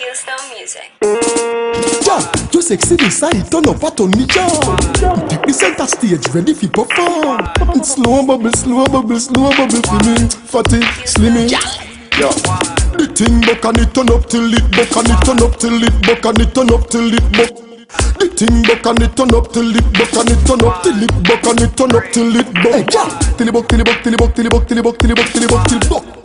Keystone Music. Ja, you sexy inside, turn up at on me jaw. Take the center stage, ready for perform. It's slow bubble, slow bubble, slow bubble for me. Fatty, slimmy. Yeah. The thing buck and it turn up till it buck and it turn up till it buck and it turn up till it buck. The thing buck and it turn up till it buck and it turn up till it buck and it turn up till it buck. Hey, ja. Till it buck, till it buck, till it buck, till it buck, till it buck, till it buck, till it buck, till it buck, buck, buck.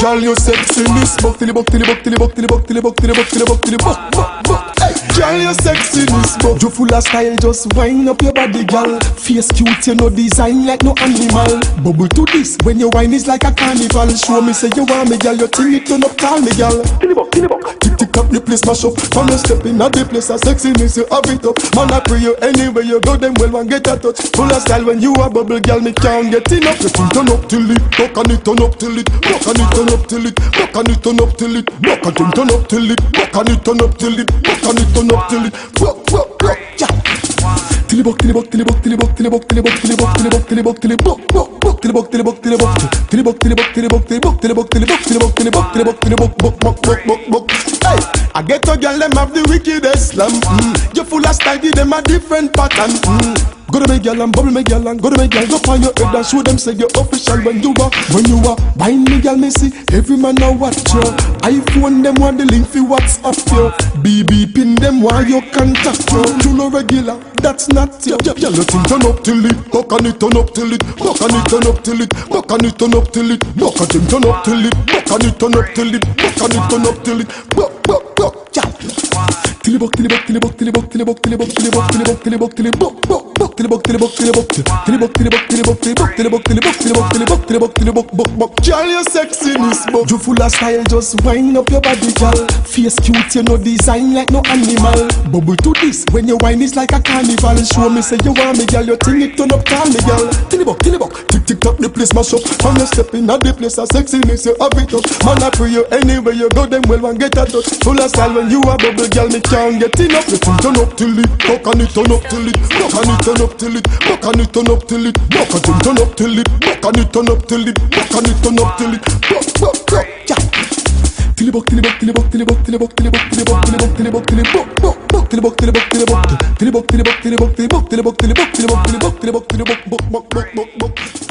Girl, you sexy, miss buck, till it buck, till it buck, till it buck, till it buck, till it buck, till it buck, till it buck, till it buck, buck, girl, you sexy, miss buck. You full of style, just wind up your body, girl. Face cute, you know design like no animal. Bubble to this when your wine is like a carnival. Show me say you want me, girl. You think it turn up, call me, girl. Tick up the place, mash up. From your step in at the place, a sexiness you have it up. Man, I pray you anywhere you go, them well and get a touch. Full of style when you a bubble, girl. Me can't get enough. Think turn up till it, buck and it turn up till it, buck and it turn up till it, buck and it turn up till it, buck and it turn up till it, buck and it turn up till it, buck and it turn up till it, buck, buck, buck, yeah. Buck, till it buck, till it buck, buck, buck, till it buck, till it buck, till it buck, till it buck, till it buck, till it buck, till it buck, till it buck, till it buck, till it buck, till it buck, till it buck, till it buck, buck, buck, buck, buck, buck. Hey, I get a girl them have the wickedest slam. Mm. You full of style, give them a different pattern. Mm. Go to my girl and bubble my girl and go to my girl. Go on your head and show them say you're official. When you are When you are buying me girl me see. Every man now watch you iPhone them want the link for WhatsApp you BB pin them while you contact you You no regular, that's not you Girl you think turn up till it. Buck and it turn up till it. Buck and it turn up till it. Buck and it turn up till it. Buck and it turn up till it. Buck and it turn up till it. Buck and it turn up till it. Buck, buck, buck, yeah Girl, you sexiness, buck. You full of style, just wind up your body, girl. Face cute, you know design like no animal. Bubble to this when your wine is like a carnival. Show me say you want me, girl. You think it turn up, call me, girl. Till it buck, till it buck, the place mash up. From your step in at the place, a sexiness you have it up. Man, I pray you anywhere you go, them well and get a touch. Full of style when you a bubble, girl. Me can't get enough. You turn up till it, buck and it turn up till it, buck and it turn up till it, buck and it turn up till it, buck and it turn up till it, buck and it turn up till it, buck and it turn up till it, buck, buck, buck, yeah. Till it buck, till it buck, till it buck, till it buck, till it buck, till it buck, till it buck, till it buck, till it buck, till it buck, buck, buck, till it buck, till it buck, till it buck, till it buck, till it buck, till it buck, till it buck, till it buck, till it buck, till it buck, till it buck, till it buck, till it buck, buck, buck, buck, buck, buck.